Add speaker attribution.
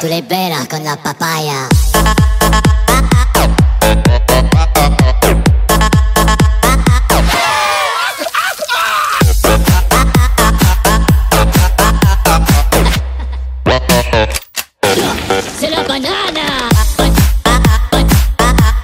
Speaker 1: Tú liberas con la papaya. ¡Se la banana!